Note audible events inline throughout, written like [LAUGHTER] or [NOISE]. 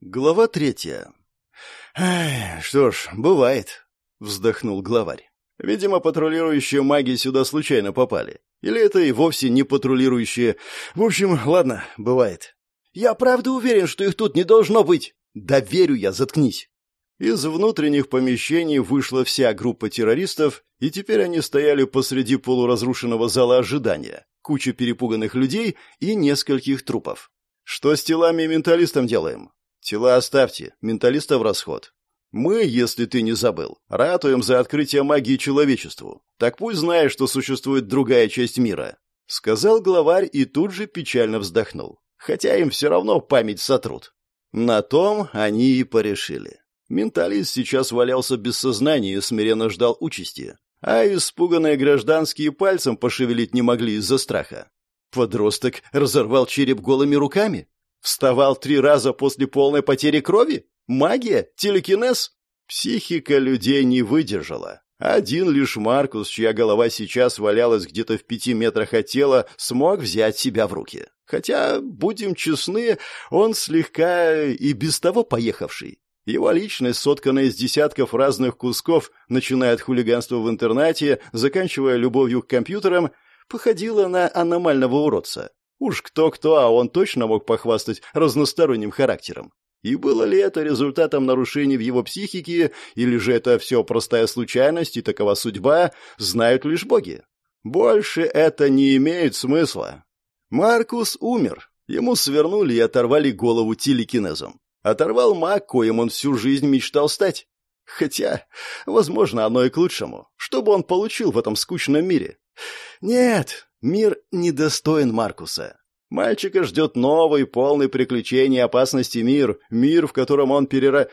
Глава третья. «Эх, что ж, бывает», — вздохнул главарь. «Видимо, патрулирующие маги сюда случайно попали. Или это и вовсе не патрулирующие. В общем, ладно, бывает». «Я правда уверен, что их тут не должно быть». «Да верю я, заткнись». Из внутренних помещений вышла вся группа террористов, и теперь они стояли посреди полуразрушенного зала ожидания, куча перепуганных людей и нескольких трупов. «Что с телами и менталистом делаем?» «Тела оставьте, менталиста в расход. Мы, если ты не забыл, ратуем за открытие магии человечеству. Так пусть знает, что существует другая часть мира», — сказал главарь и тут же печально вздохнул. Хотя им все равно память сотрут. На том они и порешили. Менталист сейчас валялся без сознания и смиренно ждал участи, а испуганные гражданские пальцем пошевелить не могли из-за страха. Подросток разорвал череп голыми руками? Вставал три раза после полной потери крови? Магия? Телекинез? Психика людей не выдержала. Один лишь Маркус, чья голова сейчас валялась где-то в пяти метрах от тела, смог взять себя в руки. Хотя, будем честны, он слегка и без того поехавший. Его личность, сотканная из десятков разных кусков, начиная от хулиганства в интернате, заканчивая любовью к компьютерам, походила на аномального уродца. Уж кто-кто, а он точно мог похвастать разносторонним характером. И было ли это результатом нарушений в его психике, или же это все простая случайность и такова судьба, знают лишь боги. Больше это не имеет смысла. Маркус умер. Ему свернули и оторвали голову телекинезом. Оторвал маг, коим он всю жизнь мечтал стать. Хотя, возможно, оно и к лучшему. Что бы он получил в этом скучном мире? Нет, мир недостоин Маркуса. Мальчика ждет новый, полный приключений и опасности мир, мир, в котором он перера...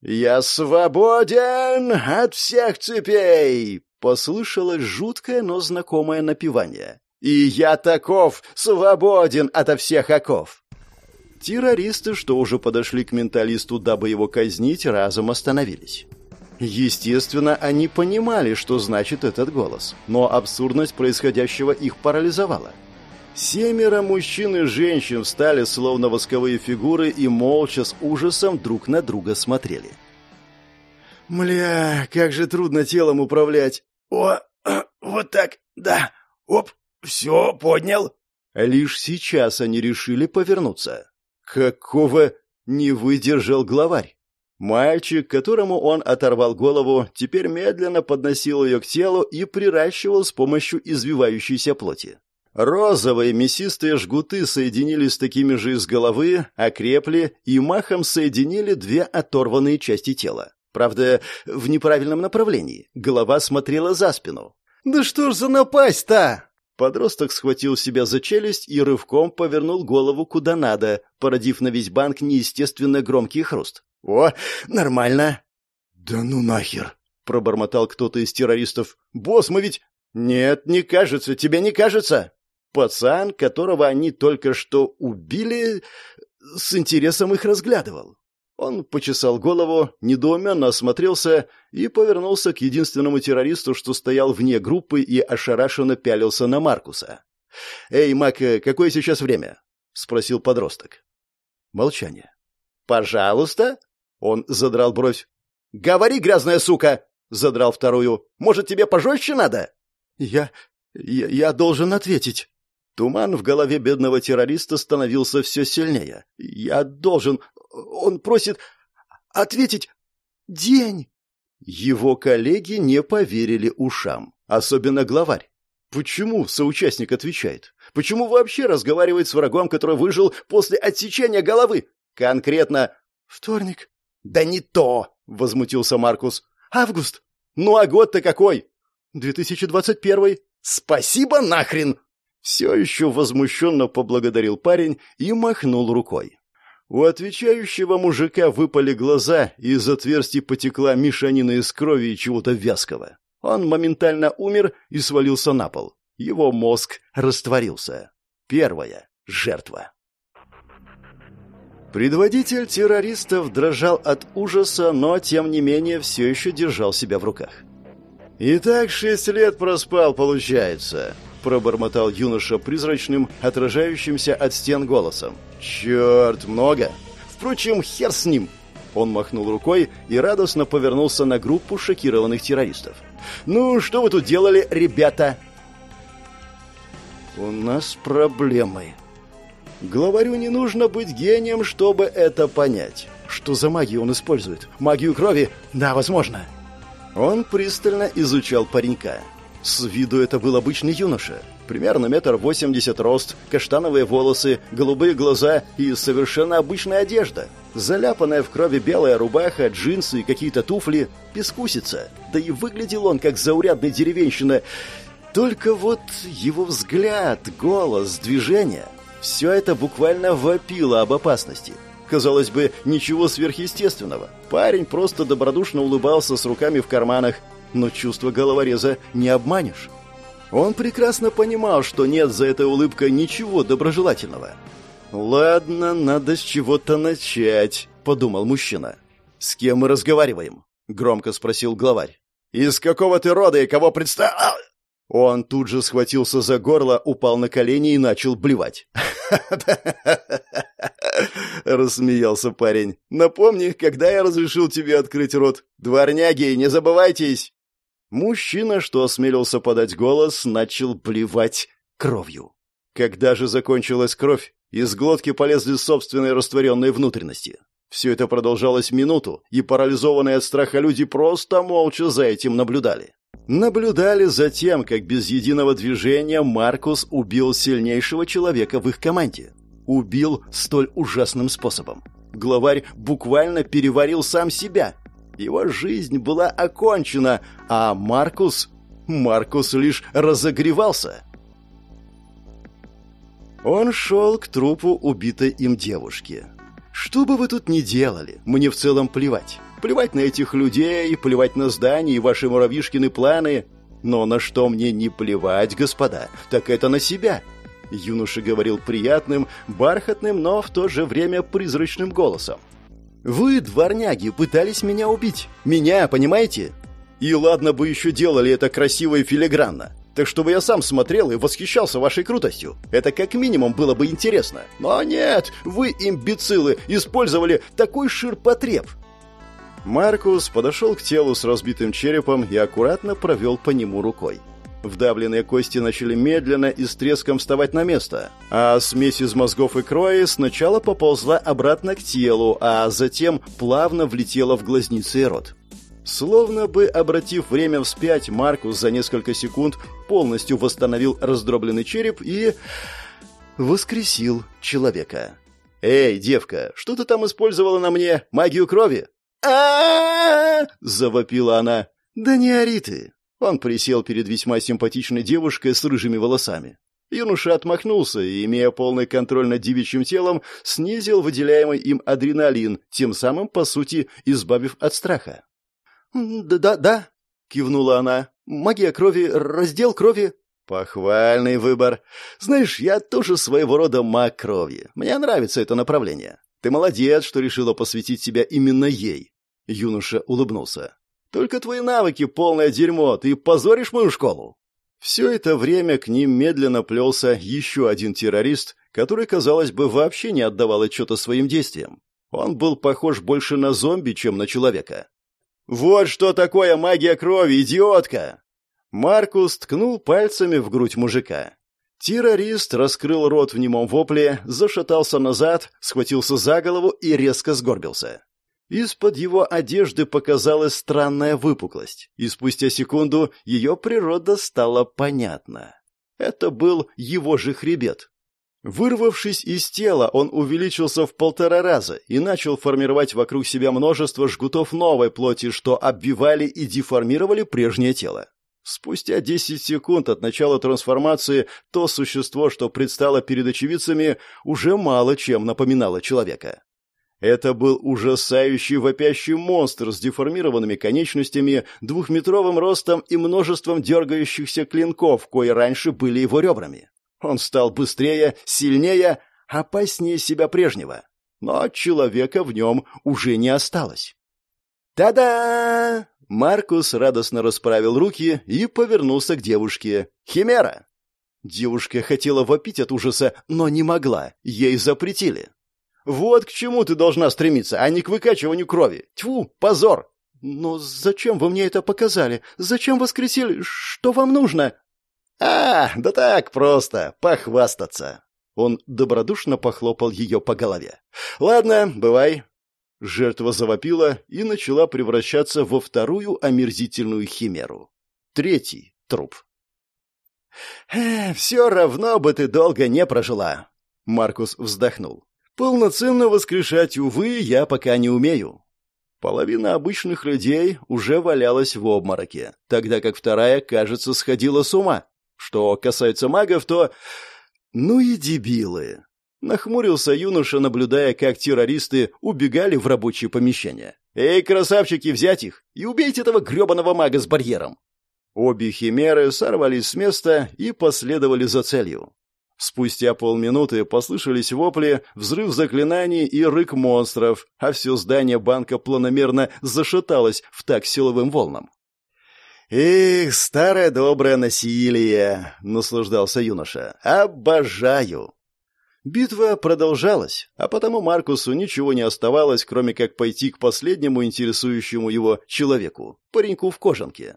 «Я свободен от всех цепей!» — послышалось жуткое, но знакомое напевание. «И я таков, свободен ото всех оков!» Террористы, что уже подошли к менталисту, дабы его казнить, разом остановились. Естественно, они понимали, что значит этот голос, но абсурдность происходящего их парализовала. Семеро мужчин и женщин встали, словно восковые фигуры, и молча с ужасом друг на друга смотрели. «Мля, как же трудно телом управлять!» «О, [CLEARS THROAT] вот так, да, оп, все, поднял!» Лишь сейчас они решили повернуться. Какого не выдержал главарь? Мальчик, которому он оторвал голову, теперь медленно подносил ее к телу и приращивал с помощью извивающейся плоти. Розовые мясистые жгуты соединились с такими же из головы, окрепли и махом соединили две оторванные части тела. Правда, в неправильном направлении. Голова смотрела за спину. «Да что ж за напасть-то?» Подросток схватил себя за челюсть и рывком повернул голову куда надо, породив на весь банк неестественно громкий хруст. «О, нормально!» «Да ну нахер!» — пробормотал кто-то из террористов. «Босс, мы ведь...» «Нет, не кажется, тебе не кажется?» Пацан, которого они только что убили, с интересом их разглядывал. Он почесал голову, недоуменно осмотрелся и повернулся к единственному террористу, что стоял вне группы и ошарашенно пялился на Маркуса. «Эй, Мак, какое сейчас время?» — спросил подросток. Молчание. «Пожалуйста?» — он задрал бровь. «Говори, грязная сука!» — задрал вторую. «Может, тебе пожестче надо?» «Я... я, я должен ответить». Туман в голове бедного террориста становился все сильнее. «Я должен... Он просит ответить... День!» Его коллеги не поверили ушам, особенно главарь. Почему соучастник отвечает? Почему вообще разговаривает с врагом, который выжил после отсечения головы? Конкретно... Вторник. Да не то, возмутился Маркус. Август. Ну а год-то какой? 2021. Спасибо нахрен! Все еще возмущенно поблагодарил парень и махнул рукой. У отвечающего мужика выпали глаза, и из отверстий потекла мешанина из крови и чего-то вязкого. Он моментально умер и свалился на пол. Его мозг растворился. Первая жертва. Предводитель террористов дрожал от ужаса, но, тем не менее, все еще держал себя в руках. «Итак, шесть лет проспал, получается», — пробормотал юноша призрачным, отражающимся от стен голосом. «Черт, много! Впрочем, хер с ним. Он махнул рукой и радостно повернулся на группу шокированных террористов. «Ну, что вы тут делали, ребята?» «У нас проблемы». Главарю не нужно быть гением, чтобы это понять. Что за магию он использует? Магию крови? Да, возможно. Он пристально изучал паренька. С виду это был обычный юноша. Примерно метр восемьдесят рост, каштановые волосы, голубые глаза и совершенно обычная одежда. Заляпанная в крови белая рубаха, джинсы и какие-то туфли. Пескусица. Да и выглядел он как заурядный деревенщина. Только вот его взгляд, голос, движение – все это буквально вопило об опасности. Казалось бы, ничего сверхъестественного. Парень просто добродушно улыбался с руками в карманах, но чувство головореза не обманешь. Он прекрасно понимал, что нет за этой улыбкой ничего доброжелательного. «Ладно, надо с чего-то начать», — подумал мужчина. «С кем мы разговариваем?» — громко спросил главарь. «Из какого ты рода и кого представ...» Он тут же схватился за горло, упал на колени и начал блевать. [LAUGHS] Рассмеялся парень. «Напомни, когда я разрешил тебе открыть рот. Дворняги, не забывайтесь!» Мужчина, что осмелился подать голос, начал блевать кровью. Когда же закончилась кровь, из глотки полезли собственные растворенные внутренности. Все это продолжалось минуту, и парализованные от страха люди просто молча за этим наблюдали. Наблюдали за тем, как без единого движения Маркус убил сильнейшего человека в их команде. Убил столь ужасным способом. Главарь буквально переварил сам себя. Его жизнь была окончена, а Маркус... Маркус лишь разогревался. Он шел к трупу убитой им девушки. Что бы вы тут ни делали, мне в целом плевать. Плевать на этих людей, плевать на здания и ваши муравьишкины планы. Но на что мне не плевать, господа, так это на себя. Юноша говорил приятным, бархатным, но в то же время призрачным голосом. «Вы, дворняги, пытались меня убить. Меня, понимаете? И ладно бы еще делали это красиво и филигранно. Так чтобы я сам смотрел и восхищался вашей крутостью. Это как минимум было бы интересно. Но нет, вы, имбецилы, использовали такой ширпотреб. Маркус подошел к телу с разбитым черепом и аккуратно провел по нему рукой. Вдавленные кости начали медленно и с треском вставать на место, а смесь из мозгов и крови сначала поползла обратно к телу, а затем плавно влетела в глазницы и рот. Словно бы обратив время вспять, Маркус за несколько секунд полностью восстановил раздробленный череп и... воскресил человека. «Эй, девка, что ты там использовала на мне? Магию крови?» А завопила она. «Да не ори ты!» Он присел перед весьма симпатичной девушкой с рыжими волосами. Юноша отмахнулся и, имея полный контроль над девичьим телом, снизил выделяемый им адреналин, тем самым, по сути, избавив от страха. «Да-да, да», — кивнула она. «Магия крови, раздел крови». «Похвальный выбор. Знаешь, я тоже своего рода маг крови. Мне нравится это направление. Ты молодец, что решила посвятить себя именно ей. Юноша улыбнулся. Только твои навыки полное дерьмо, ты позоришь мою школу. Все это время к ним медленно плелся еще один террорист, который, казалось бы, вообще не отдавал отчета своим действиям. Он был похож больше на зомби, чем на человека. «Вот что такое магия крови, идиотка!» Маркус ткнул пальцами в грудь мужика. Террорист раскрыл рот в немом вопле, зашатался назад, схватился за голову и резко сгорбился. Из-под его одежды показалась странная выпуклость, и спустя секунду ее природа стала понятна. Это был его же хребет. Вырвавшись из тела, он увеличился в полтора раза и начал формировать вокруг себя множество жгутов новой плоти, что обвивали и деформировали прежнее тело. Спустя 10 секунд от начала трансформации то существо, что предстало перед очевидцами, уже мало чем напоминало человека. Это был ужасающий вопящий монстр с деформированными конечностями, двухметровым ростом и множеством дергающихся клинков, кои раньше были его ребрами. Он стал быстрее, сильнее, опаснее себя прежнего. Но человека в нем уже не осталось. «Та-да!» Маркус радостно расправил руки и повернулся к девушке. «Химера!» Девушка хотела вопить от ужаса, но не могла, ей запретили. Вот к чему ты должна стремиться, а не к выкачиванию крови. Тьфу, позор!» «Но зачем вы мне это показали? Зачем воскресили? Что вам нужно?» «А, да так просто, похвастаться!» Он добродушно похлопал ее по голове. «Ладно, бывай». Жертва завопила и начала превращаться во вторую омерзительную химеру. Третий труп. «Все равно бы ты долго не прожила», — Маркус вздохнул. «Полноценно воскрешать, увы, я пока не умею. Половина обычных людей уже валялась в обмороке, тогда как вторая, кажется, сходила с ума. Что касается магов, то... Ну и дебилы. Нахмурился юноша, наблюдая, как террористы убегали в рабочие помещения. «Эй, красавчики, взять их! И убейте этого гребаного мага с барьером!» Обе химеры сорвались с места и последовали за целью. Спустя полминуты послышались вопли, взрыв заклинаний и рык монстров, а все здание банка планомерно зашаталось в так силовым волнам. «Эх, старое доброе насилие!» — наслаждался юноша. «Обожаю!» Битва продолжалась, а потому Маркусу ничего не оставалось, кроме как пойти к последнему интересующему его человеку, пареньку в кожанке.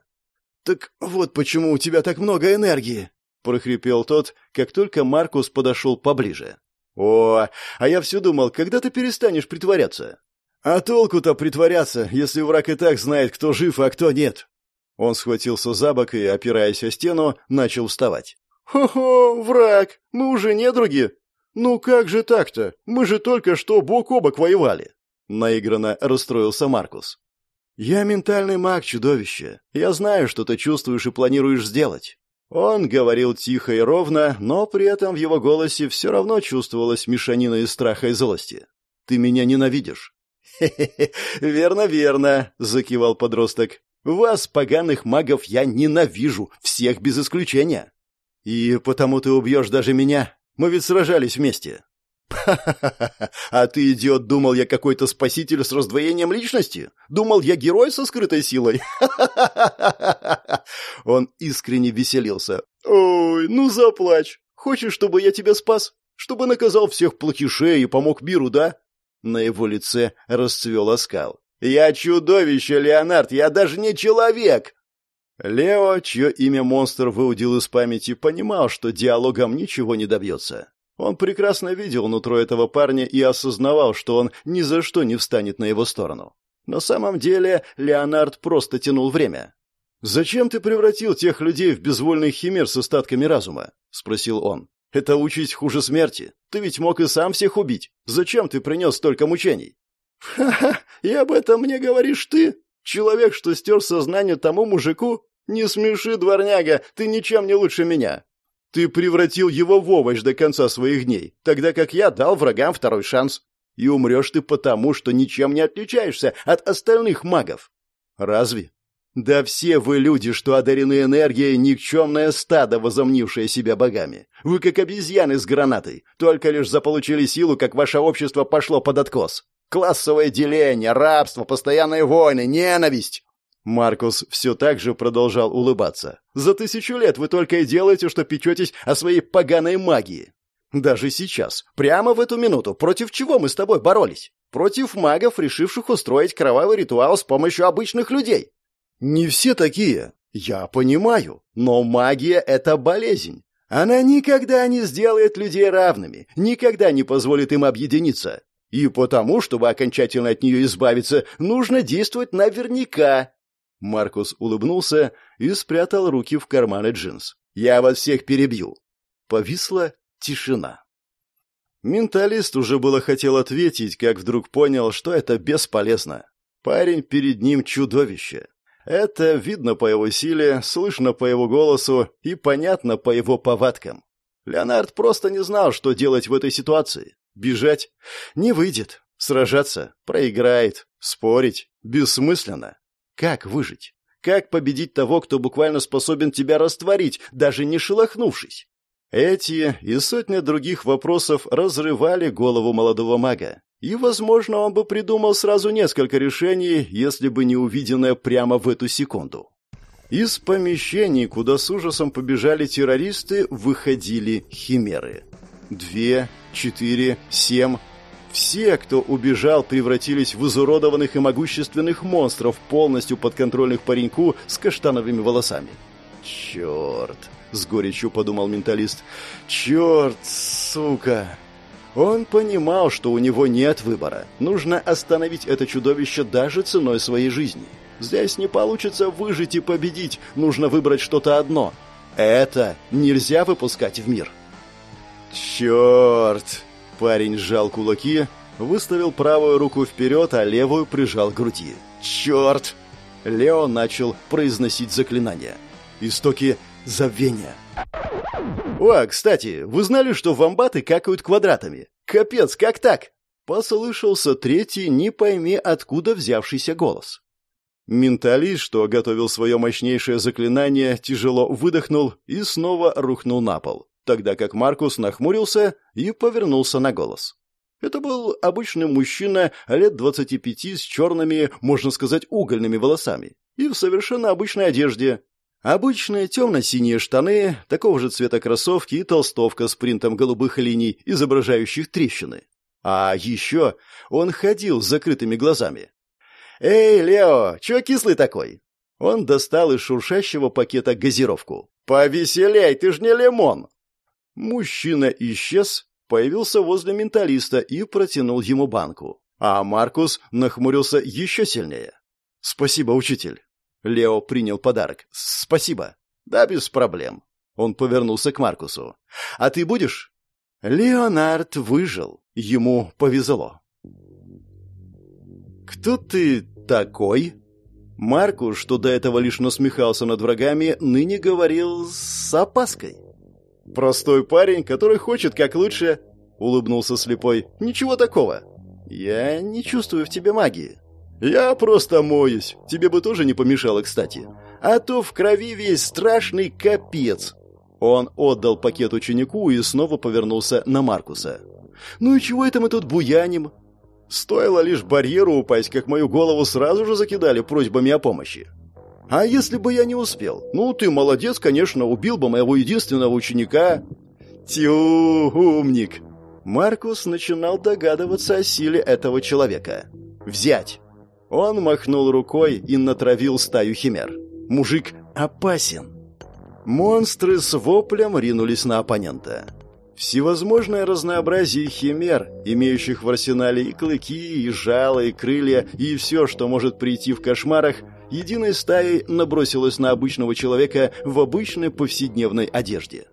«Так вот почему у тебя так много энергии!» — прохрипел тот, как только Маркус подошел поближе. «О, а я все думал, когда ты перестанешь притворяться?» «А толку-то притворяться, если враг и так знает, кто жив, а кто нет?» Он схватился за бок и, опираясь о стену, начал вставать. «Хо-хо, враг! Мы уже недруги!» «Ну как же так-то? Мы же только что бок о бок воевали!» Наигранно расстроился Маркус. «Я ментальный маг, чудовище. Я знаю, что ты чувствуешь и планируешь сделать». Он говорил тихо и ровно, но при этом в его голосе все равно чувствовалась мешанина из страха и злости. «Ты меня ненавидишь». «Хе-хе-хе, верно, верно», — закивал подросток. Вас, поганых магов, я ненавижу, всех без исключения. И потому ты убьешь даже меня. Мы ведь сражались вместе. [LAUGHS] А ты, идиот, думал, я какой-то спаситель с раздвоением личности? Думал, я герой со скрытой силой? [LAUGHS] Он искренне веселился. Ой, ну заплачь. Хочешь, чтобы я тебя спас? Чтобы наказал всех плохишей и помог миру, да? На его лице расцвел оскал. «Я чудовище, Леонард, я даже не человек!» Лео, чье имя монстр выудил из памяти, понимал, что диалогом ничего не добьется. Он прекрасно видел нутро этого парня и осознавал, что он ни за что не встанет на его сторону. На самом деле Леонард просто тянул время. «Зачем ты превратил тех людей в безвольных химер с остатками разума?» — спросил он. «Это участь хуже смерти. Ты ведь мог и сам всех убить. Зачем ты принес столько мучений?» «Ха-ха, и об этом мне говоришь ты? Человек, что стер сознание тому мужику? Не смеши, дворняга, ты ничем не лучше меня. Ты превратил его в овощ до конца своих дней, тогда как я дал врагам второй шанс. И умрешь ты потому, что ничем не отличаешься от остальных магов. Разве? Да все вы люди, что одарены энергией, никчемное стадо, возомнившее себя богами. Вы как обезьяны с гранатой, только лишь заполучили силу, как ваше общество пошло под откос. Классовое деление, рабство, постоянные войны, ненависть. Маркус все так же продолжал улыбаться. «За тысячу лет вы только и делаете, что печетесь о своей поганой магии. Даже сейчас, прямо в эту минуту, против чего мы с тобой боролись? Против магов, решивших устроить кровавый ритуал с помощью обычных людей. Не все такие, я понимаю, но магия — это болезнь. Она никогда не сделает людей равными, никогда не позволит им объединиться. И потому, чтобы окончательно от нее избавиться, нужно действовать наверняка. Маркус улыбнулся и спрятал руки в карманы джинс. «Я вас всех перебью!» Повисла тишина. Менталист уже было хотел ответить, как вдруг понял, что это бесполезно. Парень перед ним чудовище. Это видно по его силе, слышно по его голосу и понятно по его повадкам. Леонард просто не знал, что делать в этой ситуации. Бежать не выйдет. Сражаться проиграет. Спорить бессмысленно. Как выжить? Как победить того, кто буквально способен тебя растворить, даже не шелохнувшись? Эти и сотня других вопросов разрывали голову молодого мага. И, возможно, он бы придумал сразу несколько решений, если бы не увиденное прямо в эту секунду. Из помещений, куда с ужасом побежали террористы, выходили химеры. Две, четыре, семь. Все, кто убежал, превратились в изуродованных и могущественных монстров, полностью подконтрольных пареньку с каштановыми волосами. «Черт!» — с горечью подумал менталист. «Черт, сука!» Он понимал, что у него нет выбора. Нужно остановить это чудовище даже ценой своей жизни. Здесь не получится выжить и победить. Нужно выбрать что-то одно. Это нельзя выпускать в мир. «Черт!» Парень сжал кулаки, выставил правую руку вперед, а левую прижал к груди. «Черт!» Лео начал произносить заклинания. «Истоки забвения». «О, кстати, вы знали, что вамбаты какают квадратами? Капец, как так?» Послышался третий, не пойми откуда взявшийся голос. Менталист, что готовил свое мощнейшее заклинание, тяжело выдохнул и снова рухнул на пол тогда как Маркус нахмурился и повернулся на голос. Это был обычный мужчина лет двадцати пяти с черными, можно сказать, угольными волосами и в совершенно обычной одежде. Обычные темно-синие штаны, такого же цвета кроссовки и толстовка с принтом голубых линий, изображающих трещины. А еще он ходил с закрытыми глазами. «Эй, Лео, чё кислый такой?» Он достал из шуршащего пакета газировку. «Повеселяй, ты ж не лимон!» Мужчина исчез, появился возле менталиста и протянул ему банку. А Маркус нахмурился еще сильнее. «Спасибо, учитель». Лео принял подарок. «Спасибо». «Да, без проблем». Он повернулся к Маркусу. «А ты будешь?» Леонард выжил. Ему повезло. «Кто ты такой?» Маркус, что до этого лишь насмехался над врагами, ныне говорил с опаской. «Простой парень, который хочет как лучше», — улыбнулся слепой. «Ничего такого. Я не чувствую в тебе магии». «Я просто моюсь. Тебе бы тоже не помешало, кстати. А то в крови весь страшный капец». Он отдал пакет ученику и снова повернулся на Маркуса. «Ну и чего это мы тут буяним?» Стоило лишь барьеру упасть, как мою голову сразу же закидали просьбами о помощи. А если бы я не успел? Ну, ты молодец, конечно, убил бы моего единственного ученика. Тю, умник. Маркус начинал догадываться о силе этого человека. Взять. Он махнул рукой и натравил стаю химер. Мужик опасен. Монстры с воплем ринулись на оппонента. Всевозможное разнообразие химер, имеющих в арсенале и клыки, и жало, и крылья, и все, что может прийти в кошмарах, единой стаей набросилась на обычного человека в обычной повседневной одежде.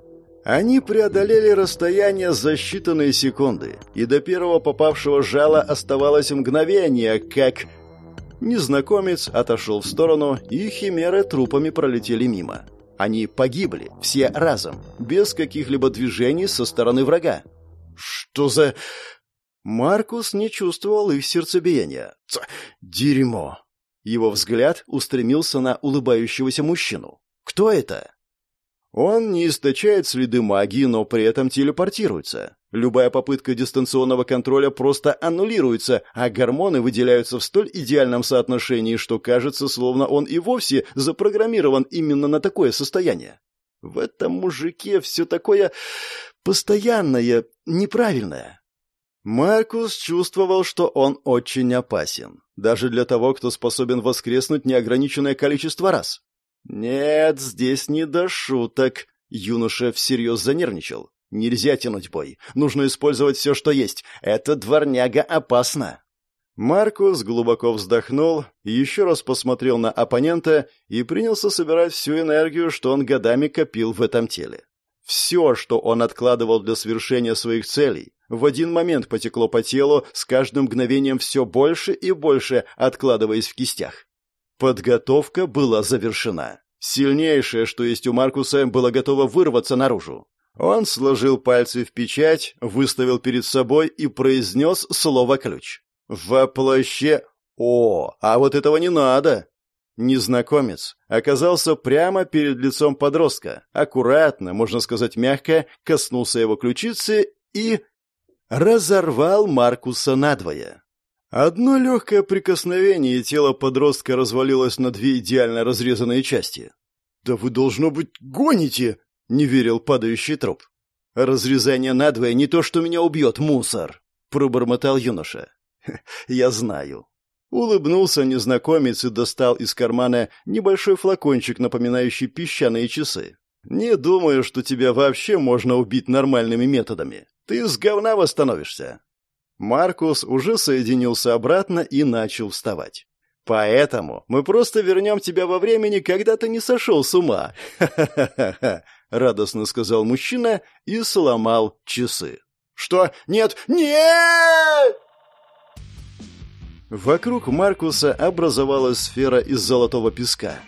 Они преодолели расстояние за считанные секунды, и до первого попавшего жала оставалось мгновение, как... Незнакомец отошел в сторону, и химеры трупами пролетели мимо. Они погибли, все разом, без каких-либо движений со стороны врага. «Что за...» Маркус не чувствовал их сердцебиения. «Дерьмо!» Его взгляд устремился на улыбающегося мужчину. «Кто это?» Он не источает следы магии, но при этом телепортируется. Любая попытка дистанционного контроля просто аннулируется, а гормоны выделяются в столь идеальном соотношении, что кажется, словно он и вовсе запрограммирован именно на такое состояние. В этом мужике все такое постоянное, неправильное. Маркус чувствовал, что он очень опасен, даже для того, кто способен воскреснуть неограниченное количество раз. Нет, здесь не до шуток. Юноша всерьез занервничал. Нельзя тянуть бой. Нужно использовать все, что есть. Это дворняга опасно. Маркус глубоко вздохнул, еще раз посмотрел на оппонента и принялся собирать всю энергию, что он годами копил в этом теле. Все, что он откладывал для свершения своих целей, в один момент потекло по телу, с каждым мгновением все больше и больше откладываясь в кистях. Подготовка была завершена. Сильнейшее, что есть у Маркуса, было готово вырваться наружу. Он сложил пальцы в печать, выставил перед собой и произнес слово «ключ». «Воплоще...» «О, а вот этого не надо!» Незнакомец оказался прямо перед лицом подростка, аккуратно, можно сказать мягко, коснулся его ключицы и... разорвал Маркуса надвое. Одно легкое прикосновение, и тело подростка развалилось на две идеально разрезанные части. «Да вы, должно быть, гоните!» — не верил падающий труп. «Разрезание надвое не то, что меня убьет, мусор!» — пробормотал юноша. «Я знаю». Улыбнулся незнакомец и достал из кармана небольшой флакончик, напоминающий песчаные часы. «Не думаю, что тебя вообще можно убить нормальными методами. Ты с говна восстановишься». Маркус уже соединился обратно и начал вставать. «Поэтому мы просто вернем тебя во времени, когда ты не сошел с ума!» «Ха-ха-ха-ха!» — радостно сказал мужчина и сломал часы. «Что? Нет! Нет!» Вокруг Маркуса образовалась сфера из золотого песка.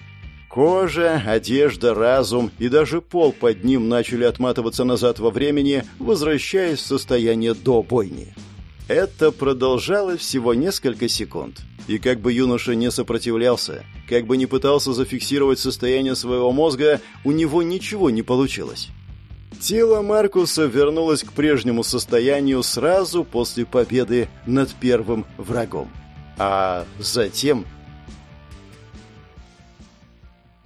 Кожа, одежда, разум и даже пол под ним начали отматываться назад во времени, возвращаясь в состояние до бойни. Это продолжалось всего несколько секунд. И как бы юноша не сопротивлялся, как бы не пытался зафиксировать состояние своего мозга, у него ничего не получилось. Тело Маркуса вернулось к прежнему состоянию сразу после победы над первым врагом. А затем...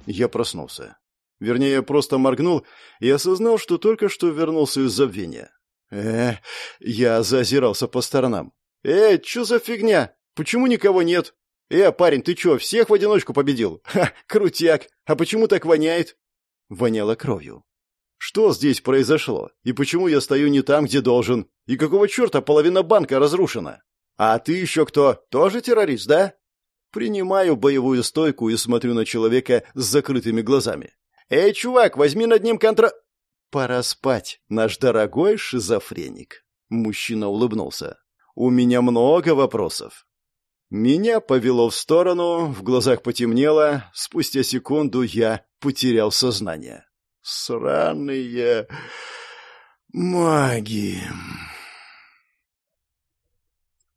Я проснулся. Вернее, просто моргнул и осознал, что только что вернулся из забвения. Э, я зазирался по сторонам. «Э, что за фигня? Почему никого нет? Э, парень, ты чё, всех в одиночку победил? Ха, крутяк! А почему так воняет?» Воняло кровью. «Что здесь произошло? И почему я стою не там, где должен? И какого черта половина банка разрушена?» «А ты еще кто? Тоже террорист, да?» Принимаю боевую стойку и смотрю на человека с закрытыми глазами. «Эй, чувак, возьми над ним контра...» «Пора спать, наш дорогой шизофреник». Мужчина улыбнулся. «У меня много вопросов». Меня повело в сторону, в глазах потемнело, спустя секунду я потерял сознание. «Сраные маги!»